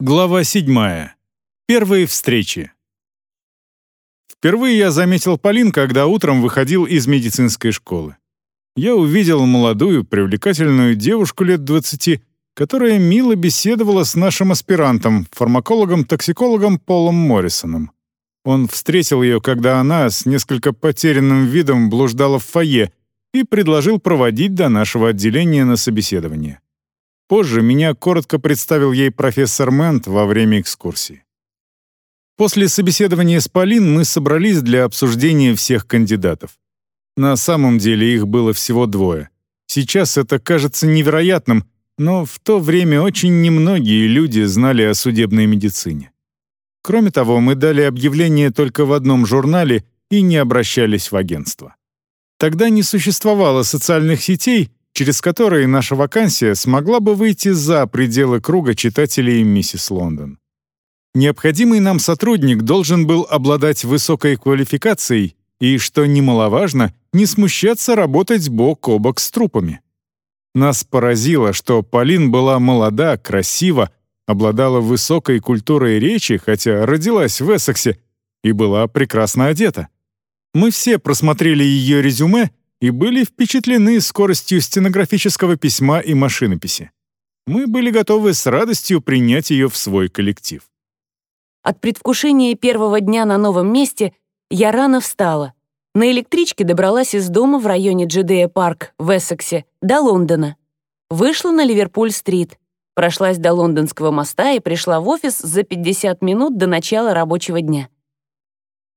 Глава 7. Первые встречи. Впервые я заметил Полин, когда утром выходил из медицинской школы. Я увидел молодую, привлекательную девушку лет 20, которая мило беседовала с нашим аспирантом, фармакологом-токсикологом Полом Моррисоном. Он встретил ее, когда она с несколько потерянным видом блуждала в фойе и предложил проводить до нашего отделения на собеседование. Позже меня коротко представил ей профессор Мент во время экскурсии. После собеседования с Полин мы собрались для обсуждения всех кандидатов. На самом деле их было всего двое. Сейчас это кажется невероятным, но в то время очень немногие люди знали о судебной медицине. Кроме того, мы дали объявление только в одном журнале и не обращались в агентство. Тогда не существовало социальных сетей, через которые наша вакансия смогла бы выйти за пределы круга читателей «Миссис Лондон». Необходимый нам сотрудник должен был обладать высокой квалификацией и, что немаловажно, не смущаться работать бок о бок с трупами. Нас поразило, что Полин была молода, красива, обладала высокой культурой речи, хотя родилась в Эссексе, и была прекрасно одета. Мы все просмотрели ее резюме и были впечатлены скоростью стенографического письма и машинописи. Мы были готовы с радостью принять ее в свой коллектив. От предвкушения первого дня на новом месте я рано встала. На электричке добралась из дома в районе Джедея Парк в Эссексе до Лондона. Вышла на Ливерпуль-стрит, прошлась до Лондонского моста и пришла в офис за 50 минут до начала рабочего дня.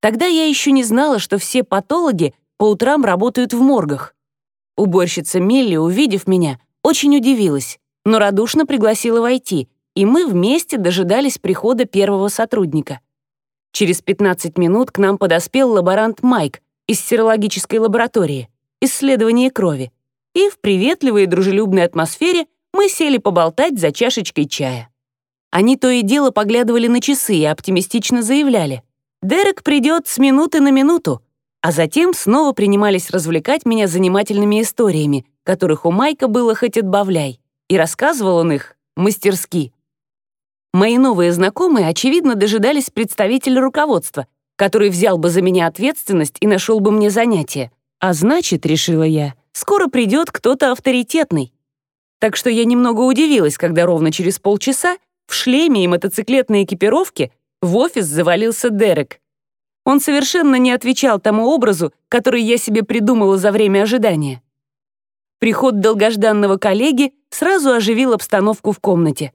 Тогда я еще не знала, что все патологи по утрам работают в моргах. Уборщица Мелли, увидев меня, очень удивилась, но радушно пригласила войти, и мы вместе дожидались прихода первого сотрудника. Через 15 минут к нам подоспел лаборант Майк из серологической лаборатории, исследование крови, и в приветливой и дружелюбной атмосфере мы сели поболтать за чашечкой чая. Они то и дело поглядывали на часы и оптимистично заявляли. «Дерек придет с минуты на минуту а затем снова принимались развлекать меня занимательными историями, которых у Майка было хоть отбавляй, и рассказывал он их мастерски. Мои новые знакомые, очевидно, дожидались представителя руководства, который взял бы за меня ответственность и нашел бы мне занятие. А значит, решила я, скоро придет кто-то авторитетный. Так что я немного удивилась, когда ровно через полчаса в шлеме и мотоциклетной экипировке в офис завалился Дерек. Он совершенно не отвечал тому образу, который я себе придумала за время ожидания. Приход долгожданного коллеги сразу оживил обстановку в комнате.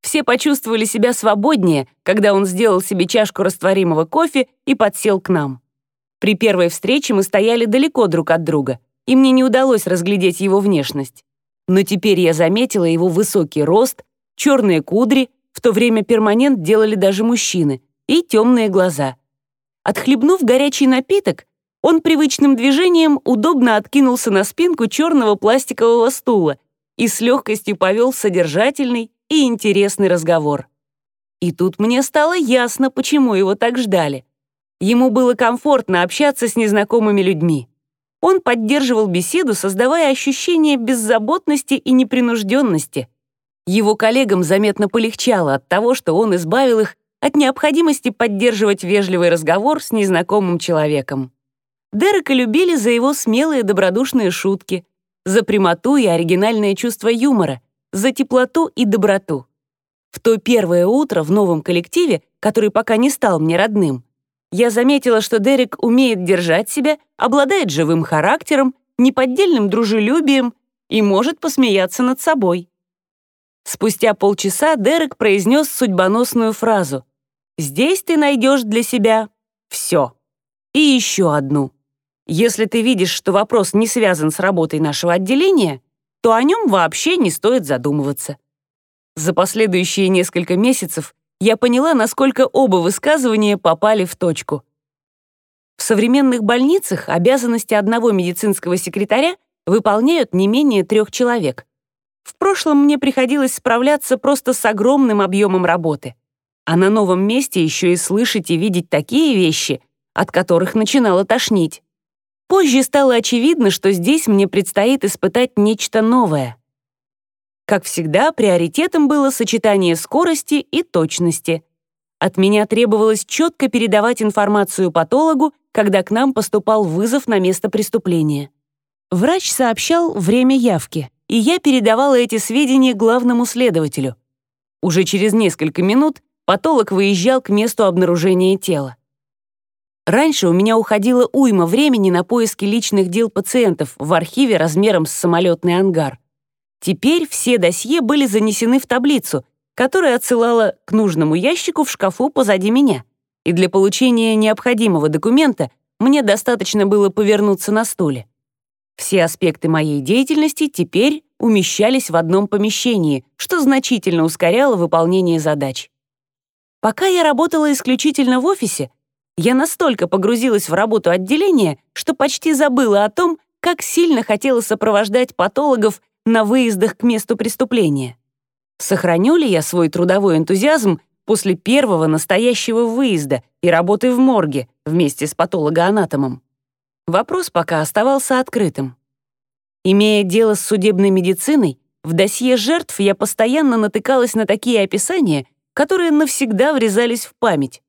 Все почувствовали себя свободнее, когда он сделал себе чашку растворимого кофе и подсел к нам. При первой встрече мы стояли далеко друг от друга, и мне не удалось разглядеть его внешность. Но теперь я заметила его высокий рост, черные кудри, в то время перманент делали даже мужчины, и темные глаза — Отхлебнув горячий напиток, он привычным движением удобно откинулся на спинку черного пластикового стула и с легкостью повел содержательный и интересный разговор. И тут мне стало ясно, почему его так ждали. Ему было комфортно общаться с незнакомыми людьми. Он поддерживал беседу, создавая ощущение беззаботности и непринужденности. Его коллегам заметно полегчало от того, что он избавил их от необходимости поддерживать вежливый разговор с незнакомым человеком. Дерека любили за его смелые добродушные шутки, за прямоту и оригинальное чувство юмора, за теплоту и доброту. В то первое утро в новом коллективе, который пока не стал мне родным, я заметила, что Дерек умеет держать себя, обладает живым характером, неподдельным дружелюбием и может посмеяться над собой. Спустя полчаса Дерек произнес судьбоносную фразу Здесь ты найдешь для себя все. И еще одну. Если ты видишь, что вопрос не связан с работой нашего отделения, то о нем вообще не стоит задумываться. За последующие несколько месяцев я поняла, насколько оба высказывания попали в точку. В современных больницах обязанности одного медицинского секретаря выполняют не менее трех человек. В прошлом мне приходилось справляться просто с огромным объемом работы а на новом месте еще и слышать и видеть такие вещи, от которых начинало тошнить. Позже стало очевидно, что здесь мне предстоит испытать нечто новое. Как всегда, приоритетом было сочетание скорости и точности. От меня требовалось четко передавать информацию патологу, когда к нам поступал вызов на место преступления. Врач сообщал время явки, и я передавала эти сведения главному следователю. Уже через несколько минут патолог выезжал к месту обнаружения тела. Раньше у меня уходило уйма времени на поиски личных дел пациентов в архиве размером с самолетный ангар. Теперь все досье были занесены в таблицу, которая отсылала к нужному ящику в шкафу позади меня. И для получения необходимого документа мне достаточно было повернуться на стуле. Все аспекты моей деятельности теперь умещались в одном помещении, что значительно ускоряло выполнение задач. Пока я работала исключительно в офисе, я настолько погрузилась в работу отделения, что почти забыла о том, как сильно хотела сопровождать патологов на выездах к месту преступления. Сохраню ли я свой трудовой энтузиазм после первого настоящего выезда и работы в морге вместе с патологоанатомом? Вопрос пока оставался открытым. Имея дело с судебной медициной, в досье жертв я постоянно натыкалась на такие описания, которые навсегда врезались в память.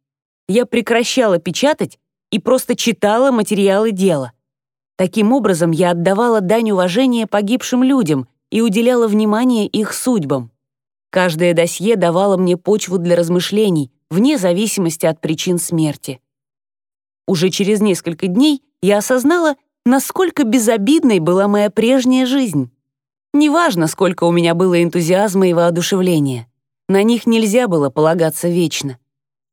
Я прекращала печатать и просто читала материалы дела. Таким образом, я отдавала дань уважения погибшим людям и уделяла внимание их судьбам. Каждое досье давало мне почву для размышлений, вне зависимости от причин смерти. Уже через несколько дней я осознала, насколько безобидной была моя прежняя жизнь. Неважно, сколько у меня было энтузиазма и воодушевления. На них нельзя было полагаться вечно.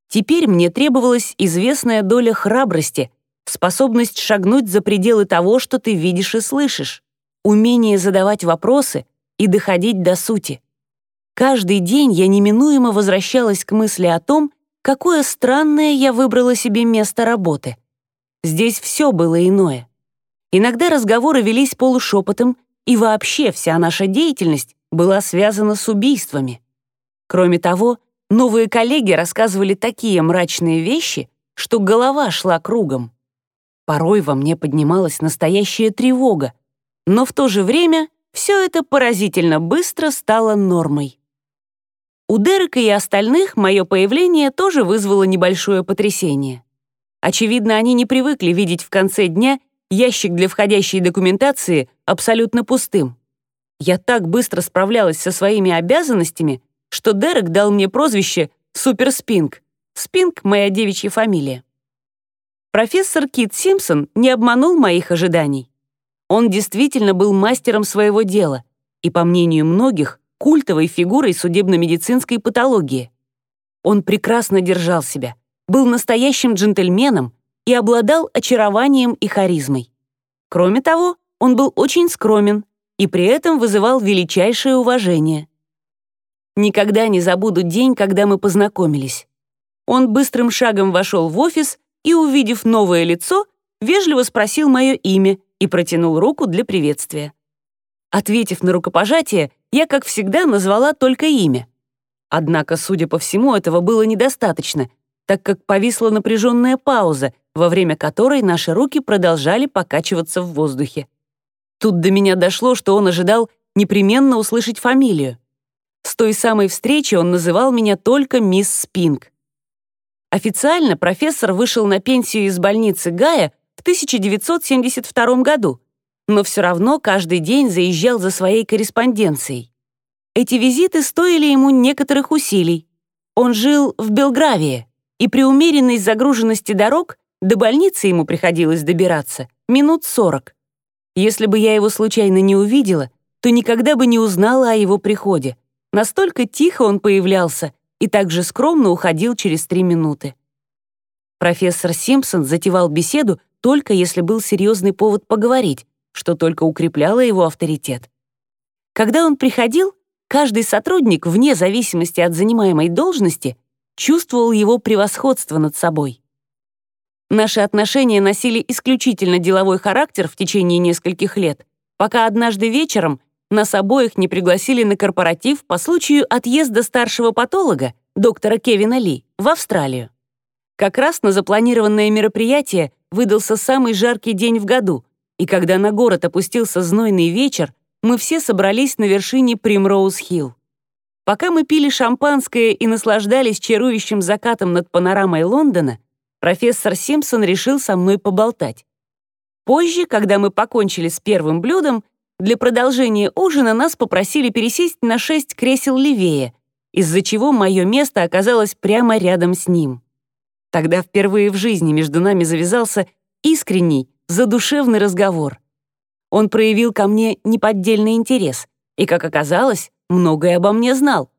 Теперь мне требовалась известная доля храбрости, способность шагнуть за пределы того, что ты видишь и слышишь, умение задавать вопросы и доходить до сути. Каждый день я неминуемо возвращалась к мысли о том, какое странное я выбрала себе место работы. Здесь все было иное. Иногда разговоры велись полушепотом, и вообще вся наша деятельность была связана с убийствами. Кроме того, новые коллеги рассказывали такие мрачные вещи, что голова шла кругом. Порой во мне поднималась настоящая тревога, но в то же время все это поразительно быстро стало нормой. У Дерека и остальных мое появление тоже вызвало небольшое потрясение. Очевидно, они не привыкли видеть в конце дня ящик для входящей документации абсолютно пустым. Я так быстро справлялась со своими обязанностями, что Дерек дал мне прозвище «Супер Спинг». Спинг — моя девичья фамилия. Профессор Кит Симпсон не обманул моих ожиданий. Он действительно был мастером своего дела и, по мнению многих, культовой фигурой судебно-медицинской патологии. Он прекрасно держал себя, был настоящим джентльменом и обладал очарованием и харизмой. Кроме того, он был очень скромен и при этом вызывал величайшее уважение. Никогда не забуду день, когда мы познакомились. Он быстрым шагом вошел в офис и, увидев новое лицо, вежливо спросил мое имя и протянул руку для приветствия. Ответив на рукопожатие, я, как всегда, назвала только имя. Однако, судя по всему, этого было недостаточно, так как повисла напряженная пауза, во время которой наши руки продолжали покачиваться в воздухе. Тут до меня дошло, что он ожидал непременно услышать фамилию. С той самой встречи он называл меня только мисс Спинг. Официально профессор вышел на пенсию из больницы Гая в 1972 году, но все равно каждый день заезжал за своей корреспонденцией. Эти визиты стоили ему некоторых усилий. Он жил в Белгравии, и при умеренной загруженности дорог до больницы ему приходилось добираться минут сорок. Если бы я его случайно не увидела, то никогда бы не узнала о его приходе. Настолько тихо он появлялся и также скромно уходил через три минуты. Профессор Симпсон затевал беседу только если был серьезный повод поговорить, что только укрепляло его авторитет. Когда он приходил, каждый сотрудник, вне зависимости от занимаемой должности, чувствовал его превосходство над собой. Наши отношения носили исключительно деловой характер в течение нескольких лет, пока однажды вечером нас обоих не пригласили на корпоратив по случаю отъезда старшего патолога, доктора Кевина Ли, в Австралию. Как раз на запланированное мероприятие выдался самый жаркий день в году, и когда на город опустился знойный вечер, мы все собрались на вершине Примроуз-Хилл. Пока мы пили шампанское и наслаждались чарующим закатом над панорамой Лондона, профессор Симпсон решил со мной поболтать. Позже, когда мы покончили с первым блюдом, для продолжения ужина нас попросили пересесть на шесть кресел левее, из-за чего мое место оказалось прямо рядом с ним. Тогда впервые в жизни между нами завязался искренний, задушевный разговор. Он проявил ко мне неподдельный интерес и, как оказалось, многое обо мне знал.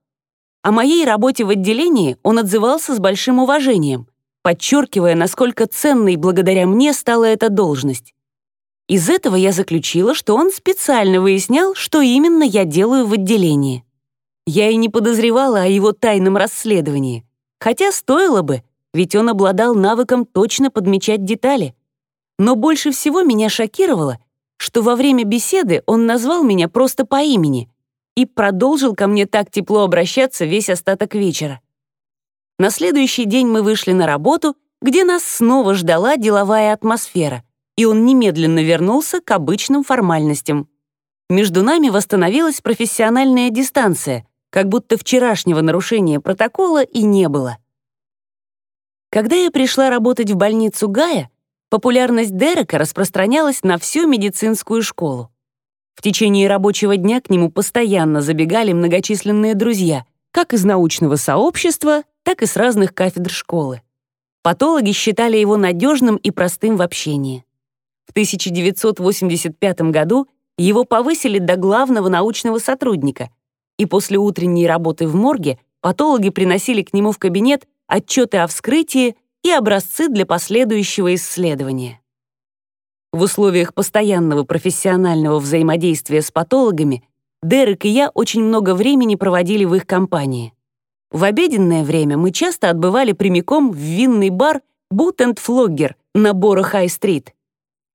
О моей работе в отделении он отзывался с большим уважением, подчеркивая, насколько ценной благодаря мне стала эта должность. Из этого я заключила, что он специально выяснял, что именно я делаю в отделении. Я и не подозревала о его тайном расследовании, хотя стоило бы, ведь он обладал навыком точно подмечать детали. Но больше всего меня шокировало, что во время беседы он назвал меня просто по имени и продолжил ко мне так тепло обращаться весь остаток вечера. На следующий день мы вышли на работу, где нас снова ждала деловая атмосфера, и он немедленно вернулся к обычным формальностям. Между нами восстановилась профессиональная дистанция, как будто вчерашнего нарушения протокола и не было. Когда я пришла работать в больницу Гая, популярность Дерека распространялась на всю медицинскую школу. В течение рабочего дня к нему постоянно забегали многочисленные друзья, как из научного сообщества, так и с разных кафедр школы. Патологи считали его надежным и простым в общении. В 1985 году его повысили до главного научного сотрудника, и после утренней работы в морге патологи приносили к нему в кабинет отчеты о вскрытии и образцы для последующего исследования. В условиях постоянного профессионального взаимодействия с патологами Дерек и я очень много времени проводили в их компании. В обеденное время мы часто отбывали прямиком в винный бар «Бут энд Флоггер» на Бора-Хай-стрит.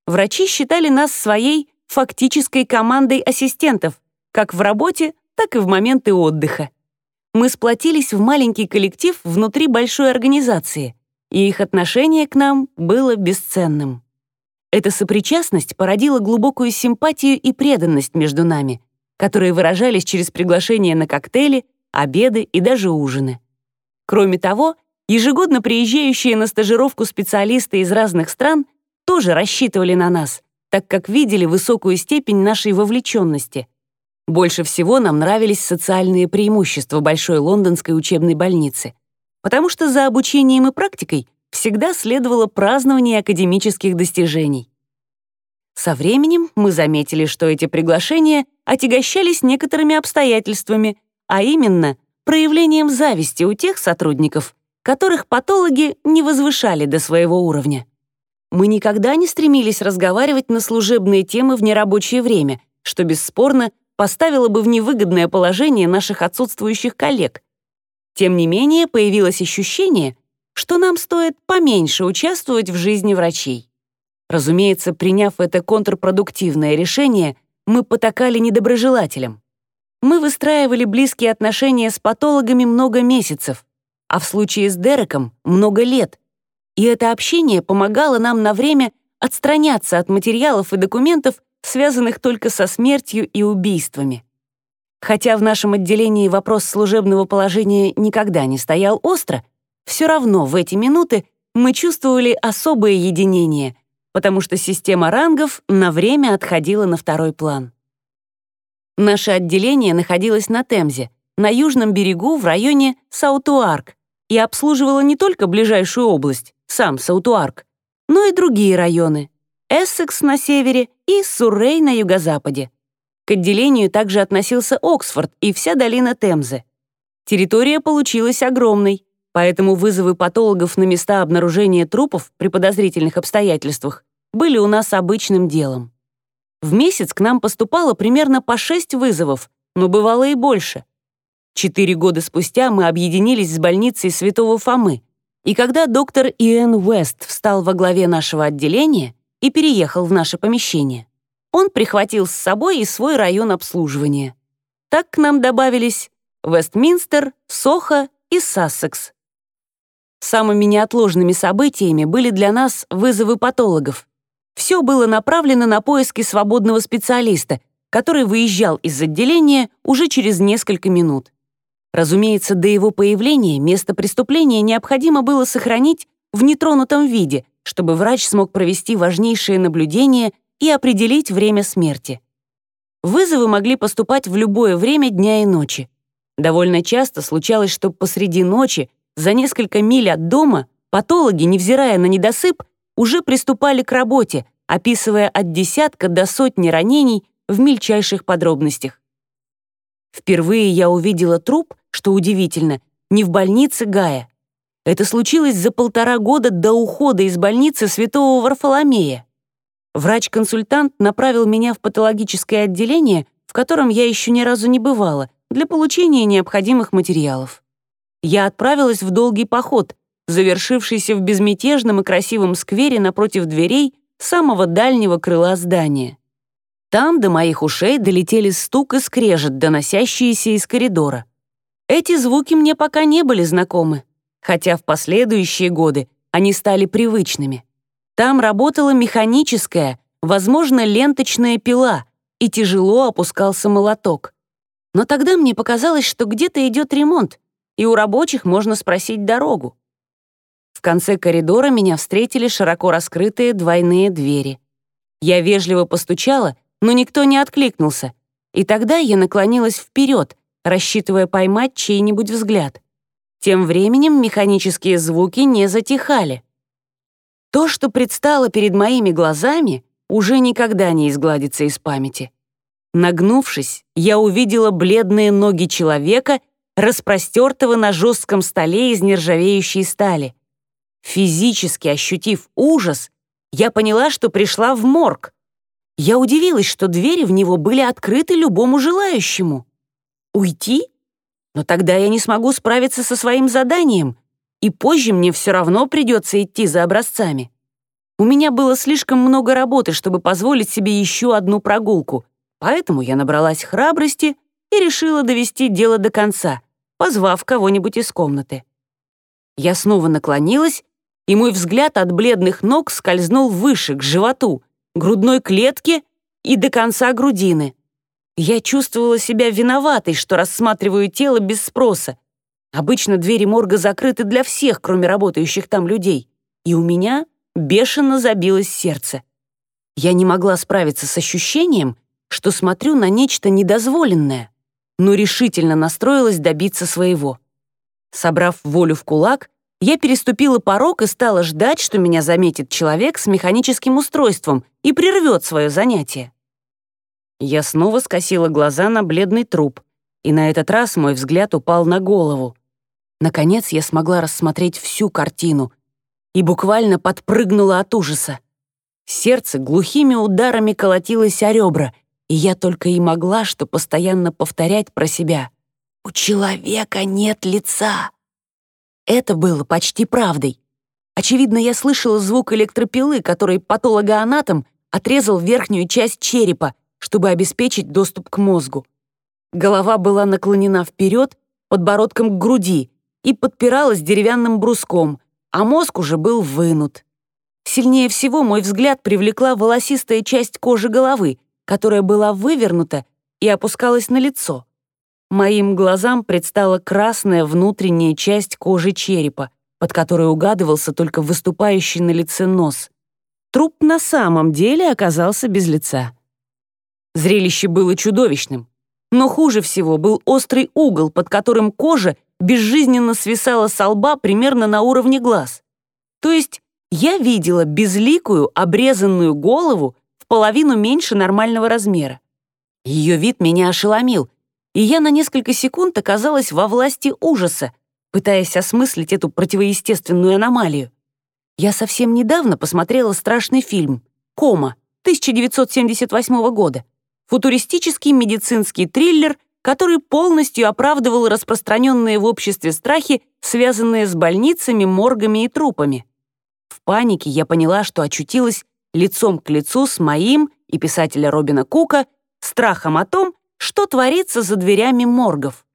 Врачи считали нас своей фактической командой ассистентов, как в работе, так и в моменты отдыха мы сплотились в маленький коллектив внутри большой организации, и их отношение к нам было бесценным. Эта сопричастность породила глубокую симпатию и преданность между нами, которые выражались через приглашения на коктейли, обеды и даже ужины. Кроме того, ежегодно приезжающие на стажировку специалисты из разных стран тоже рассчитывали на нас, так как видели высокую степень нашей вовлеченности — больше всего нам нравились социальные преимущества Большой лондонской учебной больницы, потому что за обучением и практикой всегда следовало празднование академических достижений. Со временем мы заметили, что эти приглашения отягощались некоторыми обстоятельствами, а именно проявлением зависти у тех сотрудников, которых патологи не возвышали до своего уровня. Мы никогда не стремились разговаривать на служебные темы в нерабочее время, что бесспорно поставило бы в невыгодное положение наших отсутствующих коллег. Тем не менее, появилось ощущение, что нам стоит поменьше участвовать в жизни врачей. Разумеется, приняв это контрпродуктивное решение, мы потакали недоброжелателям. Мы выстраивали близкие отношения с патологами много месяцев, а в случае с Дереком — много лет. И это общение помогало нам на время отстраняться от материалов и документов, связанных только со смертью и убийствами. Хотя в нашем отделении вопрос служебного положения никогда не стоял остро, все равно в эти минуты мы чувствовали особое единение, потому что система рангов на время отходила на второй план. Наше отделение находилось на Темзе, на южном берегу в районе Саутуарк, и обслуживало не только ближайшую область, сам Саутуарк, но и другие районы — Эссекс на севере и Суррей на юго-западе. К отделению также относился Оксфорд и вся долина Темзы. Территория получилась огромной, поэтому вызовы патологов на места обнаружения трупов при подозрительных обстоятельствах были у нас обычным делом. В месяц к нам поступало примерно по шесть вызовов, но бывало и больше. Четыре года спустя мы объединились с больницей Святого Фомы, и когда доктор Иэн Уэст встал во главе нашего отделения, и переехал в наше помещение. Он прихватил с собой и свой район обслуживания. Так к нам добавились Вестминстер, Сохо и Сассекс. Самыми неотложными событиями были для нас вызовы патологов. Все было направлено на поиски свободного специалиста, который выезжал из отделения уже через несколько минут. Разумеется, до его появления место преступления необходимо было сохранить в нетронутом виде, чтобы врач смог провести важнейшие наблюдения и определить время смерти. Вызовы могли поступать в любое время дня и ночи. Довольно часто случалось, что посреди ночи, за несколько миль от дома, патологи, невзирая на недосып, уже приступали к работе, описывая от десятка до сотни ранений в мельчайших подробностях. Впервые я увидела труп, что удивительно, не в больнице Гая. Это случилось за полтора года до ухода из больницы Святого Варфоломея. Врач-консультант направил меня в патологическое отделение, в котором я еще ни разу не бывала, для получения необходимых материалов. Я отправилась в долгий поход, завершившийся в безмятежном и красивом сквере напротив дверей самого дальнего крыла здания. Там до моих ушей долетели стук и скрежет, доносящиеся из коридора. Эти звуки мне пока не были знакомы, хотя в последующие годы они стали привычными. Там работала механическая, возможно, ленточная пила, и тяжело опускался молоток. Но тогда мне показалось, что где-то идет ремонт, и у рабочих можно спросить дорогу. В конце коридора меня встретили широко раскрытые двойные двери. Я вежливо постучала, но никто не откликнулся, и тогда я наклонилась вперед, рассчитывая поймать чей-нибудь взгляд. Тем временем механические звуки не затихали. То, что предстало перед моими глазами, уже никогда не изгладится из памяти. Нагнувшись, я увидела бледные ноги человека, распростертого на жестком столе из нержавеющей стали. Физически ощутив ужас, я поняла, что пришла в морг. Я удивилась, что двери в него были открыты любому желающему. Уйти? Но тогда я не смогу справиться со своим заданием, и позже мне все равно придется идти за образцами. У меня было слишком много работы, чтобы позволить себе еще одну прогулку, поэтому я набралась храбрости и решила довести дело до конца, позвав кого-нибудь из комнаты. Я снова наклонилась и мой взгляд от бледных ног скользнул выше, к животу, грудной клетке и до конца грудины. Я чувствовала себя виноватой, что рассматриваю тело без спроса. Обычно двери морга закрыты для всех, кроме работающих там людей. И у меня бешено забилось сердце. Я не могла справиться с ощущением, что смотрю на нечто недозволенное, но решительно настроилась добиться своего. Собрав волю в кулак, я переступила порог и стала ждать, что меня заметит человек с механическим устройством и прервет свое занятие. Я снова скосила глаза на бледный труп, и на этот раз мой взгляд упал на голову. Наконец я смогла рассмотреть всю картину и буквально подпрыгнула от ужаса. Сердце глухими ударами колотилось о ребра, и я только и могла что постоянно повторять про себя. «У человека нет лица!» Это было почти правдой. Очевидно, я слышала звук электропилы, который патологоанатом отрезал верхнюю часть черепа, чтобы обеспечить доступ к мозгу. Голова была наклонена вперед, подбородком к груди и подпиралась деревянным бруском, а мозг уже был вынут. Сильнее всего мой взгляд привлекла волосистая часть кожи головы, которая была вывернута и опускалась на лицо. Моим глазам предстала красная внутренняя часть кожи черепа, под которой угадывался только выступающий на лице нос. Труп на самом деле оказался без лица. Зрелище было чудовищным. Но хуже всего был острый угол, под которым кожа безжизненно свисала со лба примерно на уровне глаз. То есть я видела безликую, обрезанную голову в половину меньше нормального размера. Ее вид меня ошеломил, и я на несколько секунд оказалась во власти ужаса, пытаясь осмыслить эту противоестественную аномалию. Я совсем недавно посмотрела страшный фильм «Кома» 1978 года, футуристический медицинский триллер, который полностью оправдывал распространенные в обществе страхи, связанные с больницами, моргами и трупами. В панике я поняла, что очутилась лицом к лицу с моим и писателя Робина Кука страхом о том, что творится за дверями моргов.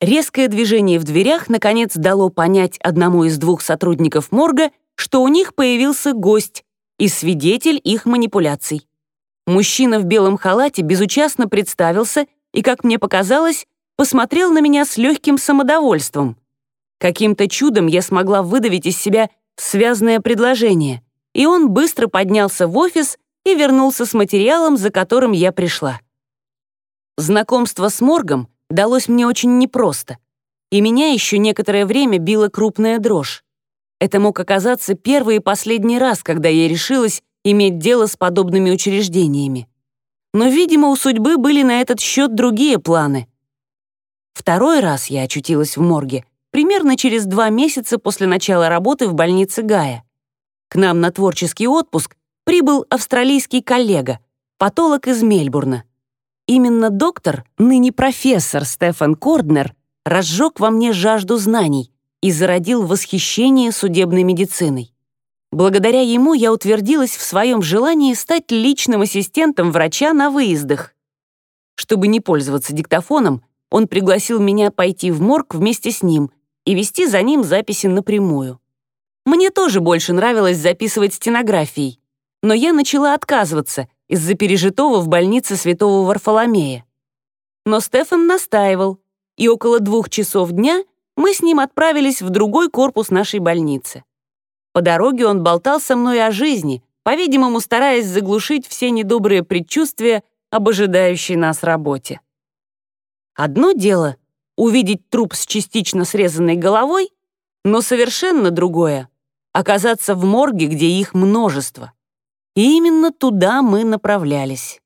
Резкое движение в дверях, наконец, дало понять одному из двух сотрудников морга, что у них появился гость и свидетель их манипуляций. Мужчина в белом халате безучастно представился и, как мне показалось, посмотрел на меня с легким самодовольством. Каким-то чудом я смогла выдавить из себя связное предложение, и он быстро поднялся в офис и вернулся с материалом, за которым я пришла. Знакомство с моргом далось мне очень непросто, и меня еще некоторое время била крупная дрожь. Это мог оказаться первый и последний раз, когда я решилась иметь дело с подобными учреждениями. Но, видимо, у судьбы были на этот счет другие планы. Второй раз я очутилась в морге примерно через два месяца после начала работы в больнице Гая. К нам на творческий отпуск прибыл австралийский коллега, патолог из Мельбурна. Именно доктор, ныне профессор Стефан Корднер, разжег во мне жажду знаний и зародил восхищение судебной медициной. Благодаря ему я утвердилась в своем желании стать личным ассистентом врача на выездах. Чтобы не пользоваться диктофоном, он пригласил меня пойти в морг вместе с ним и вести за ним записи напрямую. Мне тоже больше нравилось записывать стенографией, но я начала отказываться из-за пережитого в больнице святого Варфоломея. Но Стефан настаивал, и около двух часов дня мы с ним отправились в другой корпус нашей больницы. По дороге он болтал со мной о жизни, по-видимому, стараясь заглушить все недобрые предчувствия об ожидающей нас работе. Одно дело — увидеть труп с частично срезанной головой, но совершенно другое — оказаться в морге, где их множество. И именно туда мы направлялись.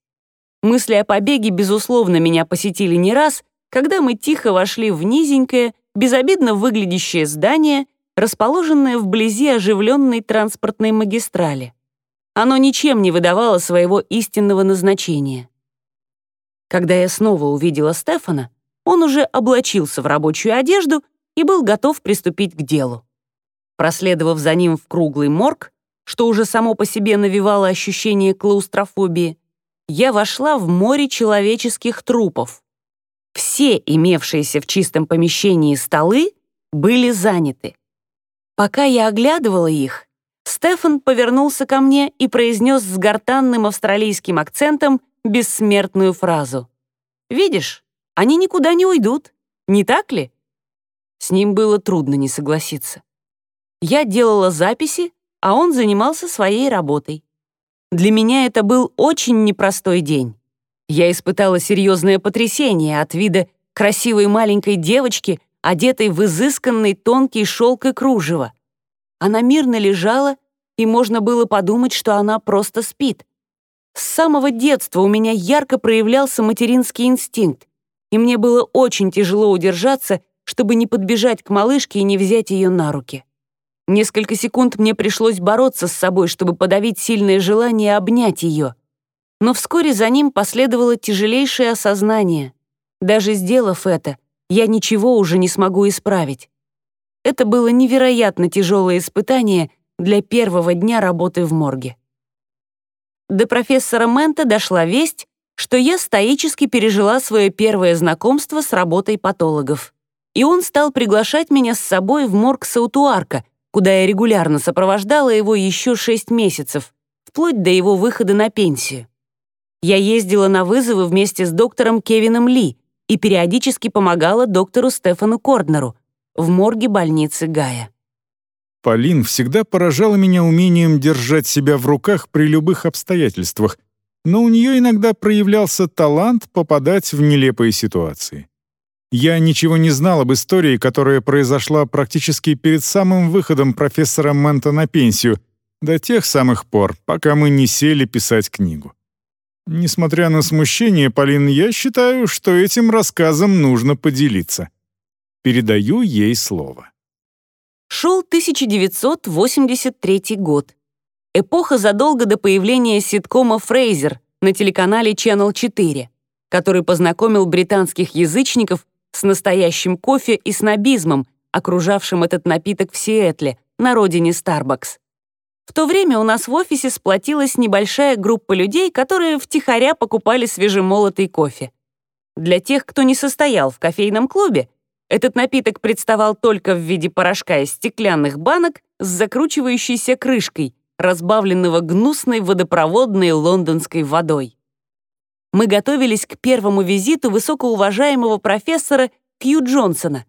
Мысли о побеге, безусловно, меня посетили не раз, когда мы тихо вошли в низенькое, безобидно выглядящее здание — расположенное вблизи оживленной транспортной магистрали. Оно ничем не выдавало своего истинного назначения. Когда я снова увидела Стефана, он уже облачился в рабочую одежду и был готов приступить к делу. Проследовав за ним в круглый морг, что уже само по себе навевало ощущение клаустрофобии, я вошла в море человеческих трупов. Все имевшиеся в чистом помещении столы были заняты. Пока я оглядывала их, Стефан повернулся ко мне и произнес с гортанным австралийским акцентом бессмертную фразу. «Видишь, они никуда не уйдут, не так ли?» С ним было трудно не согласиться. Я делала записи, а он занимался своей работой. Для меня это был очень непростой день. Я испытала серьезное потрясение от вида красивой маленькой девочки, одетой в изысканный тонкий шелк и кружево. Она мирно лежала, и можно было подумать, что она просто спит. С самого детства у меня ярко проявлялся материнский инстинкт, и мне было очень тяжело удержаться, чтобы не подбежать к малышке и не взять ее на руки. Несколько секунд мне пришлось бороться с собой, чтобы подавить сильное желание обнять ее. Но вскоре за ним последовало тяжелейшее осознание. Даже сделав это, я ничего уже не смогу исправить. Это было невероятно тяжелое испытание для первого дня работы в морге. До профессора Мента дошла весть, что я стоически пережила свое первое знакомство с работой патологов. И он стал приглашать меня с собой в морг Саутуарка, куда я регулярно сопровождала его еще шесть месяцев, вплоть до его выхода на пенсию. Я ездила на вызовы вместе с доктором Кевином Ли, и периодически помогала доктору Стефану Корднеру в морге больницы Гая. Полин всегда поражала меня умением держать себя в руках при любых обстоятельствах, но у нее иногда проявлялся талант попадать в нелепые ситуации. Я ничего не знал об истории, которая произошла практически перед самым выходом профессора Мэнта на пенсию, до тех самых пор, пока мы не сели писать книгу. Несмотря на смущение, Полин, я считаю, что этим рассказом нужно поделиться. Передаю ей слово. Шел 1983 год. Эпоха задолго до появления ситкома «Фрейзер» на телеканале Channel 4, который познакомил британских язычников с настоящим кофе и снобизмом, окружавшим этот напиток в Сиэтле, на родине Starbucks. В то время у нас в офисе сплотилась небольшая группа людей, которые втихаря покупали свежемолотый кофе. Для тех, кто не состоял в кофейном клубе, этот напиток представал только в виде порошка из стеклянных банок с закручивающейся крышкой, разбавленного гнусной водопроводной лондонской водой. Мы готовились к первому визиту высокоуважаемого профессора Кью Джонсона.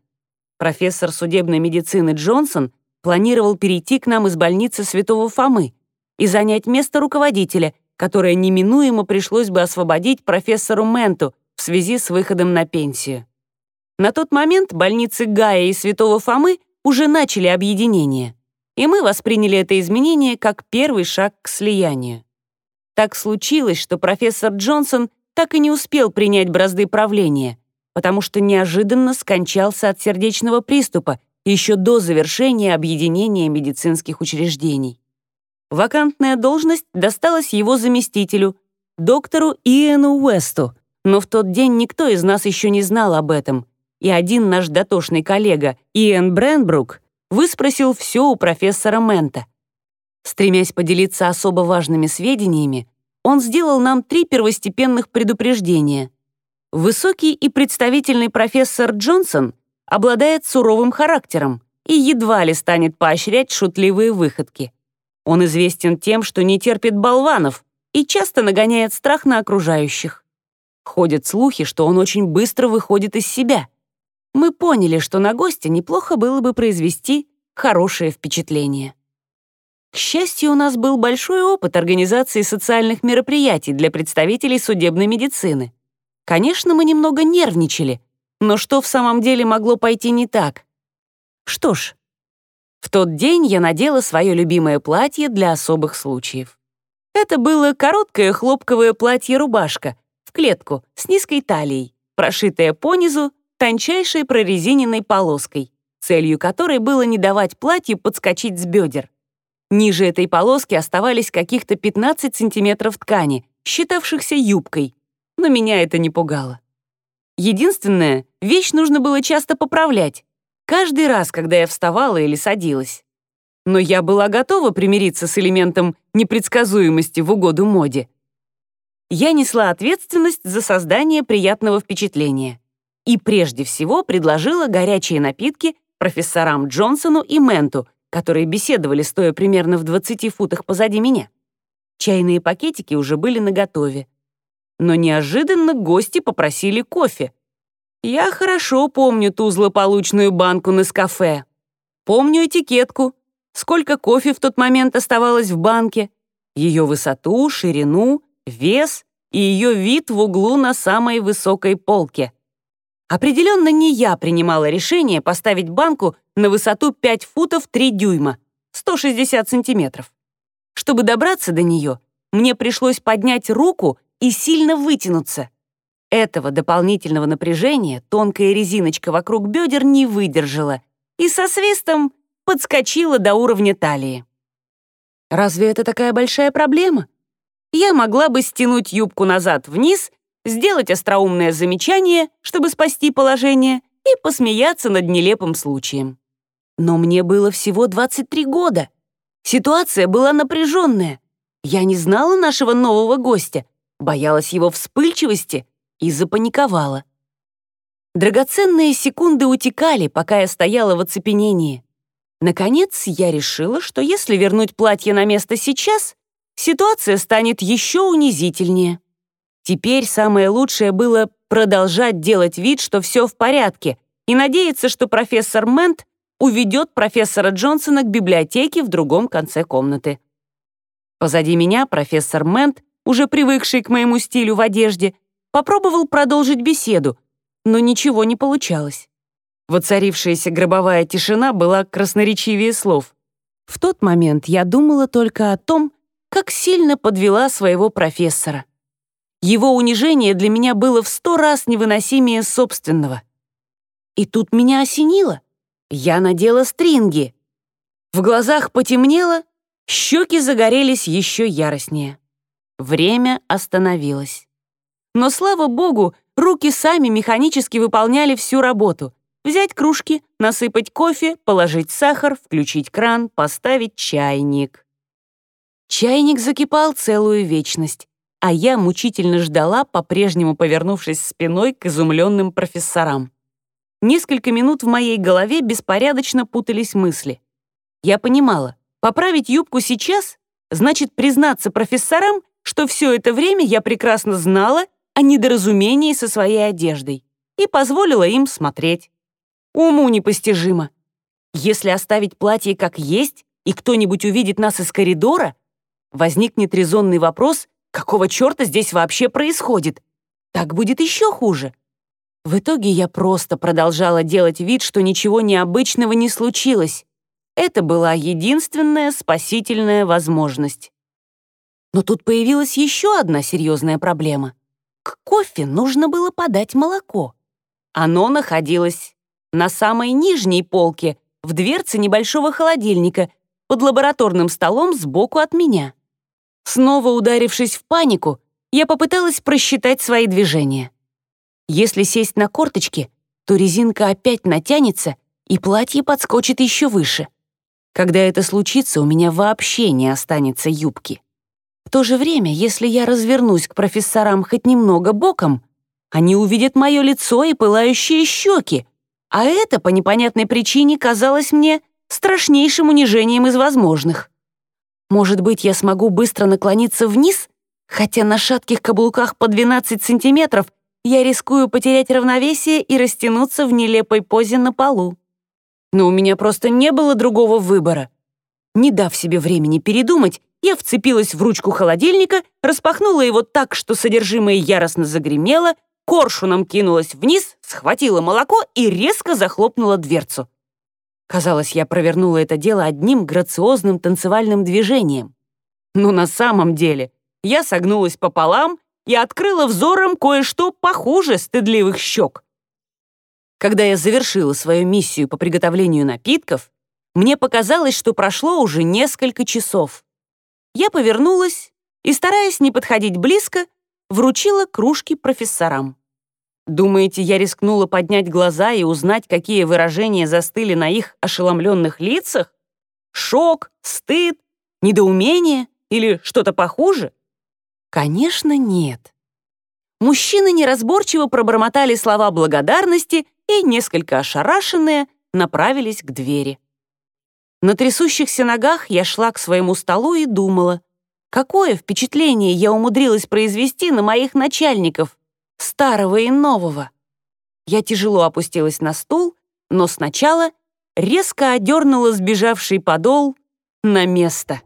Профессор судебной медицины Джонсон планировал перейти к нам из больницы Святого Фомы и занять место руководителя, которое неминуемо пришлось бы освободить профессору Менту в связи с выходом на пенсию. На тот момент больницы Гая и Святого Фомы уже начали объединение, и мы восприняли это изменение как первый шаг к слиянию. Так случилось, что профессор Джонсон так и не успел принять бразды правления, потому что неожиданно скончался от сердечного приступа еще до завершения объединения медицинских учреждений. Вакантная должность досталась его заместителю, доктору Иэну Уэсту, но в тот день никто из нас еще не знал об этом, и один наш дотошный коллега, Иэн Бренбрук, выспросил все у профессора Мента. Стремясь поделиться особо важными сведениями, он сделал нам три первостепенных предупреждения. Высокий и представительный профессор Джонсон обладает суровым характером и едва ли станет поощрять шутливые выходки. Он известен тем, что не терпит болванов и часто нагоняет страх на окружающих. Ходят слухи, что он очень быстро выходит из себя. Мы поняли, что на гостя неплохо было бы произвести хорошее впечатление. К счастью, у нас был большой опыт организации социальных мероприятий для представителей судебной медицины. Конечно, мы немного нервничали, но что в самом деле могло пойти не так? Что ж, в тот день я надела свое любимое платье для особых случаев. Это было короткое хлопковое платье-рубашка в клетку с низкой талией, прошитое понизу тончайшей прорезиненной полоской, целью которой было не давать платью подскочить с бедер. Ниже этой полоски оставались каких-то 15 сантиметров ткани, считавшихся юбкой, но меня это не пугало. Единственное, вещь нужно было часто поправлять, каждый раз, когда я вставала или садилась. Но я была готова примириться с элементом непредсказуемости в угоду моде. Я несла ответственность за создание приятного впечатления и прежде всего предложила горячие напитки профессорам Джонсону и Менту, которые беседовали, стоя примерно в 20 футах позади меня. Чайные пакетики уже были наготове но неожиданно гости попросили кофе. Я хорошо помню ту злополучную банку на кафе. Помню этикетку, сколько кофе в тот момент оставалось в банке, ее высоту, ширину, вес и ее вид в углу на самой высокой полке. Определенно не я принимала решение поставить банку на высоту 5 футов 3 дюйма, 160 сантиметров. Чтобы добраться до нее, мне пришлось поднять руку и сильно вытянуться. Этого дополнительного напряжения тонкая резиночка вокруг бедер не выдержала и со свистом подскочила до уровня талии. Разве это такая большая проблема? Я могла бы стянуть юбку назад вниз, сделать остроумное замечание, чтобы спасти положение, и посмеяться над нелепым случаем. Но мне было всего 23 года. Ситуация была напряженная. Я не знала нашего нового гостя, боялась его вспыльчивости и запаниковала. Драгоценные секунды утекали, пока я стояла в оцепенении. Наконец, я решила, что если вернуть платье на место сейчас, ситуация станет еще унизительнее. Теперь самое лучшее было продолжать делать вид, что все в порядке, и надеяться, что профессор Мент уведет профессора Джонсона к библиотеке в другом конце комнаты. Позади меня профессор Мент уже привыкший к моему стилю в одежде, попробовал продолжить беседу, но ничего не получалось. Воцарившаяся гробовая тишина была красноречивее слов. В тот момент я думала только о том, как сильно подвела своего профессора. Его унижение для меня было в сто раз невыносимее собственного. И тут меня осенило. Я надела стринги. В глазах потемнело, щеки загорелись еще яростнее. Время остановилось. Но, слава богу, руки сами механически выполняли всю работу. Взять кружки, насыпать кофе, положить сахар, включить кран, поставить чайник. Чайник закипал целую вечность, а я мучительно ждала, по-прежнему повернувшись спиной к изумленным профессорам. Несколько минут в моей голове беспорядочно путались мысли. Я понимала, поправить юбку сейчас значит признаться профессорам, что все это время я прекрасно знала о недоразумении со своей одеждой и позволила им смотреть. Уму непостижимо. Если оставить платье как есть, и кто-нибудь увидит нас из коридора, возникнет резонный вопрос, какого черта здесь вообще происходит. Так будет еще хуже. В итоге я просто продолжала делать вид, что ничего необычного не случилось. Это была единственная спасительная возможность. Но тут появилась еще одна серьезная проблема. К кофе нужно было подать молоко. Оно находилось на самой нижней полке, в дверце небольшого холодильника, под лабораторным столом сбоку от меня. Снова ударившись в панику, я попыталась просчитать свои движения. Если сесть на корточки, то резинка опять натянется, и платье подскочит еще выше. Когда это случится, у меня вообще не останется юбки. В то же время, если я развернусь к профессорам хоть немного боком, они увидят мое лицо и пылающие щеки, а это, по непонятной причине, казалось мне страшнейшим унижением из возможных. Может быть, я смогу быстро наклониться вниз, хотя на шатких каблуках по 12 сантиметров я рискую потерять равновесие и растянуться в нелепой позе на полу. Но у меня просто не было другого выбора. Не дав себе времени передумать, я вцепилась в ручку холодильника, распахнула его так, что содержимое яростно загремело, коршуном кинулась вниз, схватила молоко и резко захлопнула дверцу. Казалось, я провернула это дело одним грациозным танцевальным движением. Но на самом деле я согнулась пополам и открыла взором кое-что похуже стыдливых щек. Когда я завершила свою миссию по приготовлению напитков, мне показалось, что прошло уже несколько часов. Я повернулась и, стараясь не подходить близко, вручила кружки профессорам. Думаете, я рискнула поднять глаза и узнать, какие выражения застыли на их ошеломленных лицах? Шок, стыд, недоумение или что-то похуже? Конечно, нет. Мужчины неразборчиво пробормотали слова благодарности и, несколько ошарашенные, направились к двери. На трясущихся ногах я шла к своему столу и думала, какое впечатление я умудрилась произвести на моих начальников, старого и нового. Я тяжело опустилась на стул, но сначала резко одернула сбежавший подол на место.